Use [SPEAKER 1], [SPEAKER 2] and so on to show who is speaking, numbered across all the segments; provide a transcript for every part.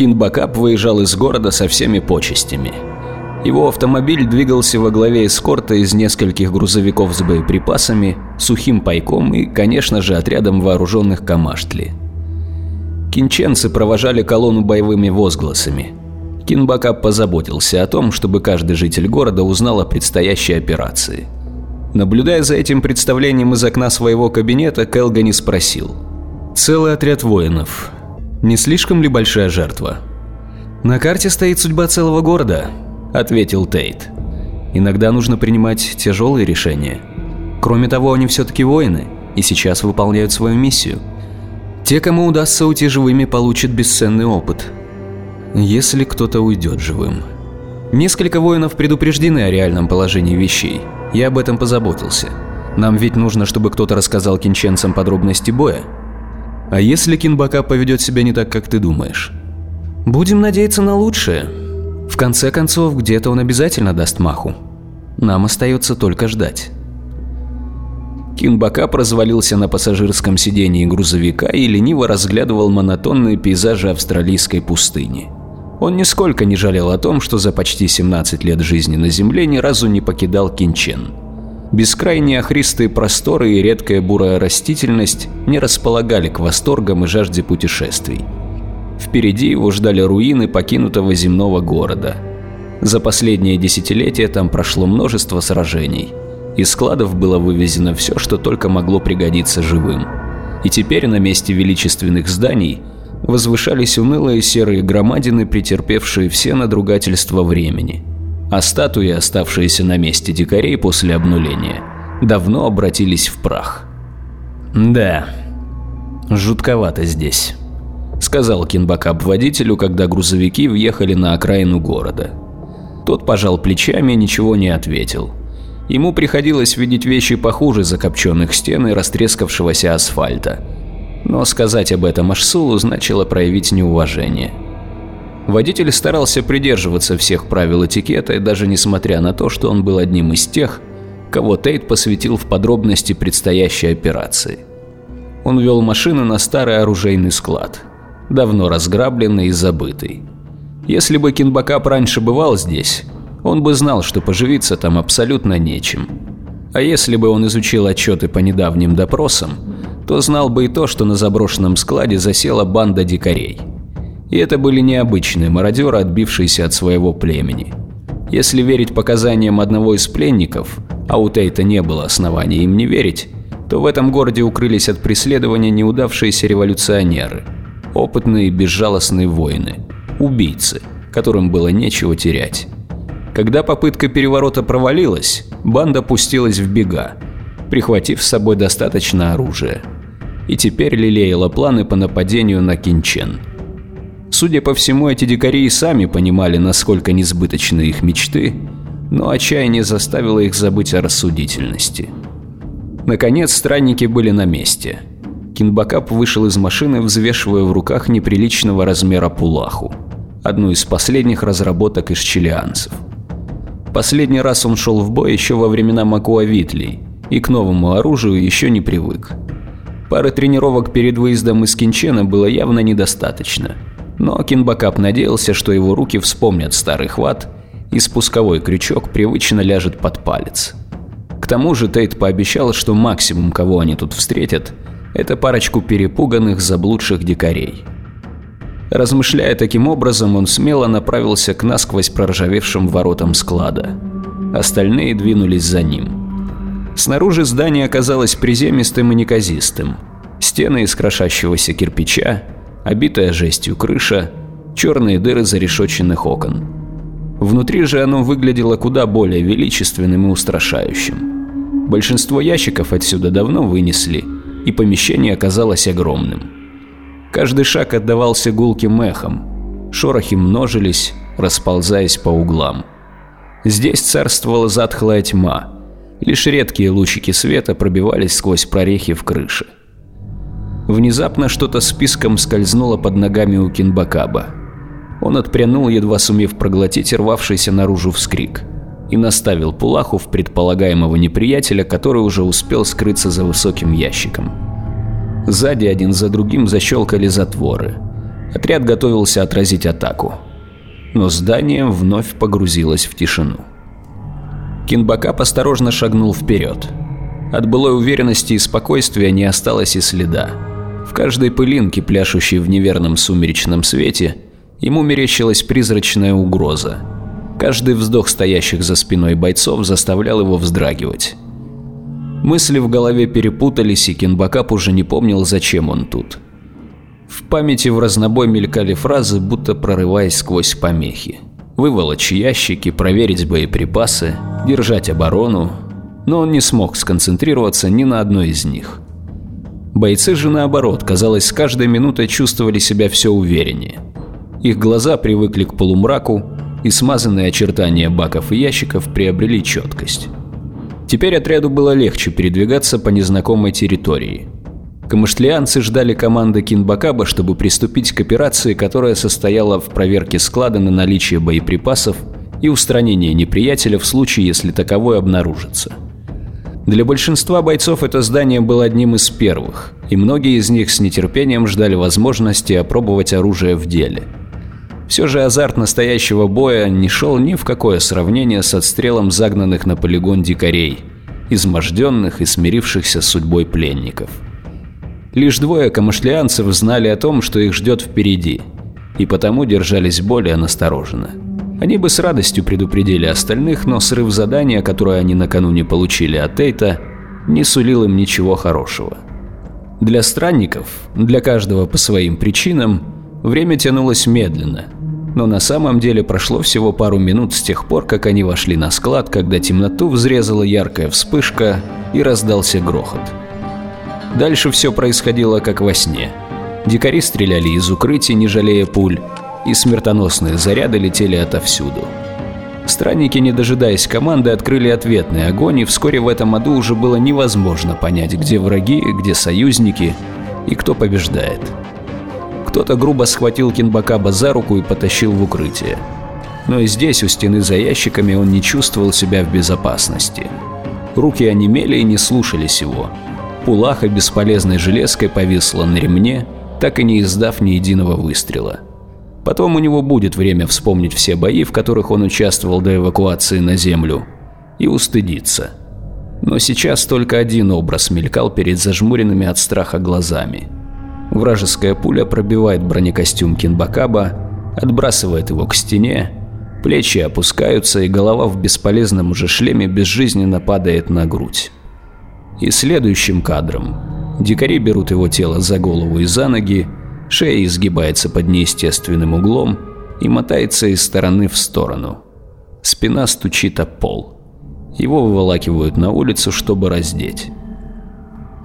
[SPEAKER 1] Кинбакап выезжал из города со всеми почестями. Его автомобиль двигался во главе эскорта из нескольких грузовиков с боеприпасами, сухим пайком и, конечно же, отрядом вооруженных камаштли. Кинченцы провожали колонну боевыми возгласами. Кинбакап позаботился о том, чтобы каждый житель города узнал о предстоящей операции. Наблюдая за этим представлением из окна своего кабинета, Келгани спросил. «Целый отряд воинов. Не слишком ли большая жертва?» «На карте стоит судьба целого города», – ответил Тейт. «Иногда нужно принимать тяжелые решения. Кроме того, они все-таки воины и сейчас выполняют свою миссию. Те, кому удастся уйти живыми, получат бесценный опыт. Если кто-то уйдет живым. Несколько воинов предупреждены о реальном положении вещей. Я об этом позаботился. Нам ведь нужно, чтобы кто-то рассказал кинченцам подробности боя. А если Кинбака поведет себя не так, как ты думаешь? Будем надеяться на лучшее. В конце концов, где-то он обязательно даст маху. Нам остается только ждать. Кинбака развалился на пассажирском сидении грузовика и лениво разглядывал монотонные пейзажи австралийской пустыни. Он нисколько не жалел о том, что за почти 17 лет жизни на Земле ни разу не покидал Кинчен. Бескрайние охристые просторы и редкая бурая растительность не располагали к восторгам и жажде путешествий. Впереди его ждали руины покинутого земного города. За последние десятилетия там прошло множество сражений. Из складов было вывезено все, что только могло пригодиться живым. И теперь на месте величественных зданий возвышались унылые серые громадины, претерпевшие все надругательства времени. А статуи, оставшиеся на месте дикарей после обнуления, давно обратились в прах. «Да, жутковато здесь» сказал Кинбакап водителю, когда грузовики въехали на окраину города. Тот пожал плечами и ничего не ответил. Ему приходилось видеть вещи похуже закопченных стен и растрескавшегося асфальта. Но сказать об этом Ашсулу значило проявить неуважение. Водитель старался придерживаться всех правил этикета, даже несмотря на то, что он был одним из тех, кого Тейт посвятил в подробности предстоящей операции. Он вел машину на старый оружейный склад давно разграбленный и забытый. Если бы Кинбакап раньше бывал здесь, он бы знал, что поживиться там абсолютно нечем. А если бы он изучил отчеты по недавним допросам, то знал бы и то, что на заброшенном складе засела банда дикарей. И это были необычные мародеры, отбившиеся от своего племени. Если верить показаниям одного из пленников, а у Тейта не было оснований им не верить, то в этом городе укрылись от преследования неудавшиеся революционеры – опытные безжалостные воины, убийцы, которым было нечего терять. Когда попытка переворота провалилась, банда пустилась в бега, прихватив с собой достаточно оружия. И теперь лелеяла планы по нападению на Кинчен. Судя по всему, эти дикари и сами понимали, насколько несбыточны их мечты, но отчаяние заставило их забыть о рассудительности. Наконец, странники были на месте – Кинбакап вышел из машины, взвешивая в руках неприличного размера пулаху, одну из последних разработок из чилианцев. Последний раз он шел в бой еще во времена Макуавитлей и к новому оружию еще не привык. Пары тренировок перед выездом из Кинчена было явно недостаточно, но Кинбакап надеялся, что его руки вспомнят старый хват и спусковой крючок привычно ляжет под палец. К тому же Тейт пообещал, что максимум, кого они тут встретят – это парочку перепуганных заблудших дикарей. Размышляя таким образом, он смело направился к насквозь проржавевшим воротам склада. Остальные двинулись за ним. Снаружи здание оказалось приземистым и неказистым. Стены из крошащегося кирпича, обитая жестью крыша, черные дыры зарешоченных окон. Внутри же оно выглядело куда более величественным и устрашающим. Большинство ящиков отсюда давно вынесли – и помещение оказалось огромным. Каждый шаг отдавался гулким эхом, шорохи множились, расползаясь по углам. Здесь царствовала затхлая тьма, лишь редкие лучики света пробивались сквозь прорехи в крыше. Внезапно что-то с писком скользнуло под ногами у Кинбакаба. Он отпрянул, едва сумев проглотить рвавшийся наружу вскрик и наставил Пулаху в предполагаемого неприятеля, который уже успел скрыться за высоким ящиком. Сзади один за другим защелкали затворы. Отряд готовился отразить атаку. Но здание вновь погрузилось в тишину. Кинбака осторожно шагнул вперед. От былой уверенности и спокойствия не осталось и следа. В каждой пылинке, пляшущей в неверном сумеречном свете, ему мерещилась призрачная угроза. Каждый вздох стоящих за спиной бойцов заставлял его вздрагивать. Мысли в голове перепутались, и Кинбакап уже не помнил, зачем он тут. В памяти в разнобой мелькали фразы, будто прорываясь сквозь помехи. Выволочь ящики, проверить боеприпасы, держать оборону, но он не смог сконцентрироваться ни на одной из них. Бойцы же наоборот, казалось, с каждой минутой чувствовали себя все увереннее. Их глаза привыкли к полумраку, и смазанные очертания баков и ящиков приобрели четкость. Теперь отряду было легче передвигаться по незнакомой территории. Камышлианцы ждали команды Кинбакаба, чтобы приступить к операции, которая состояла в проверке склада на наличие боеприпасов и устранении неприятеля в случае, если таковой обнаружится. Для большинства бойцов это здание было одним из первых, и многие из них с нетерпением ждали возможности опробовать оружие в деле. Все же азарт настоящего боя не шел ни в какое сравнение с отстрелом загнанных на полигон дикарей, изможденных и смирившихся с судьбой пленников. Лишь двое камышлианцев знали о том, что их ждет впереди, и потому держались более настороженно. Они бы с радостью предупредили остальных, но срыв задания, которое они накануне получили от Тейта, не сулил им ничего хорошего. Для странников, для каждого по своим причинам, время тянулось медленно, но на самом деле прошло всего пару минут с тех пор, как они вошли на склад, когда темноту взрезала яркая вспышка и раздался грохот. Дальше все происходило как во сне. Дикари стреляли из укрытий, не жалея пуль, и смертоносные заряды летели отовсюду. Странники, не дожидаясь команды, открыли ответный огонь, и вскоре в этом аду уже было невозможно понять, где враги, где союзники и кто побеждает. Кто-то грубо схватил Кинбакаба за руку и потащил в укрытие. Но и здесь, у стены за ящиками, он не чувствовал себя в безопасности. Руки онемели и не слушались его. Пулаха бесполезной железкой повисла на ремне, так и не издав ни единого выстрела. Потом у него будет время вспомнить все бои, в которых он участвовал до эвакуации на Землю, и устыдиться. Но сейчас только один образ мелькал перед зажмуренными от страха глазами. Вражеская пуля пробивает бронекостюм Кинбакаба, отбрасывает его к стене, плечи опускаются и голова в бесполезном уже шлеме безжизненно падает на грудь. И следующим кадром дикари берут его тело за голову и за ноги, шея изгибается под неестественным углом и мотается из стороны в сторону. Спина стучит о пол. Его выволакивают на улицу, чтобы раздеть.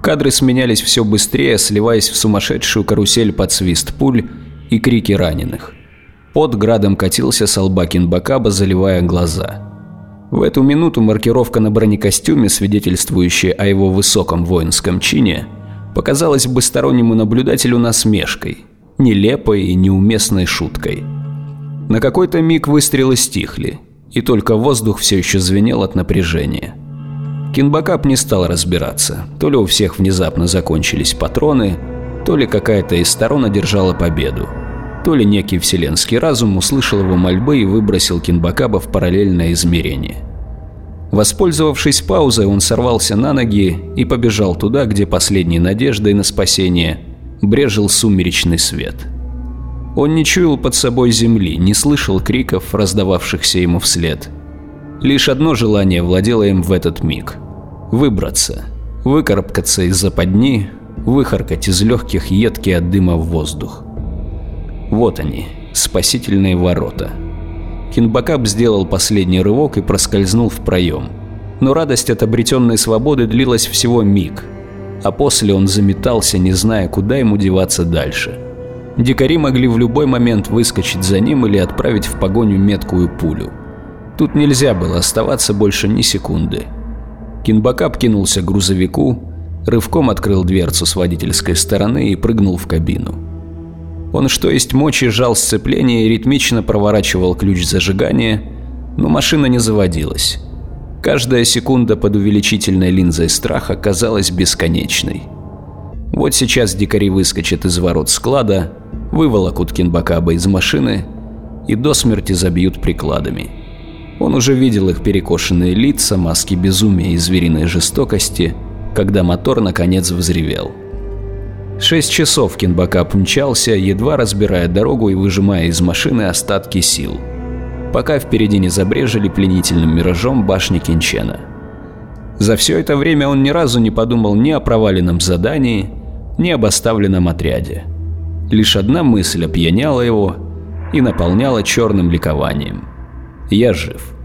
[SPEAKER 1] Кадры сменялись все быстрее, сливаясь в сумасшедшую карусель под свист пуль и крики раненых. Под градом катился с лба Кинбакаба, заливая глаза. В эту минуту маркировка на бронекостюме, свидетельствующая о его высоком воинском чине, показалась бы стороннему наблюдателю насмешкой, нелепой и неуместной шуткой. На какой-то миг выстрелы стихли, и только воздух все еще звенел от напряжения. Кинбакап не стал разбираться, то ли у всех внезапно закончились патроны, то ли какая-то из сторон одержала победу то ли некий вселенский разум услышал его мольбы и выбросил Кинбакаба в параллельное измерение. Воспользовавшись паузой, он сорвался на ноги и побежал туда, где последней надеждой на спасение брежил сумеречный свет. Он не чуял под собой земли, не слышал криков, раздававшихся ему вслед. Лишь одно желание владело им в этот миг – выбраться, выкарабкаться из западни, выхаркать из легких едкий от дыма в воздух. Вот они, спасительные ворота. Кинбакап сделал последний рывок и проскользнул в проем. Но радость от обретенной свободы длилась всего миг, а после он заметался, не зная, куда ему деваться дальше. Дикари могли в любой момент выскочить за ним или отправить в погоню меткую пулю. Тут нельзя было оставаться больше ни секунды. Кинбакап кинулся к грузовику, рывком открыл дверцу с водительской стороны и прыгнул в кабину. Он что есть мочи жал сцепление и ритмично проворачивал ключ зажигания, но машина не заводилась. Каждая секунда под увеличительной линзой страха казалась бесконечной. Вот сейчас дикари выскочат из ворот склада, выволокут Кинбакаба из машины и до смерти забьют прикладами. Он уже видел их перекошенные лица, маски безумия и звериной жестокости, когда мотор наконец взревел. Шесть часов Кинбакап мчался, едва разбирая дорогу и выжимая из машины остатки сил, пока впереди не забрежили пленительным миражом башни Кинчена. За все это время он ни разу не подумал ни о проваленном задании, ни об оставленном отряде. Лишь одна мысль опьяняла его и наполняла черным ликованием. «Я жив».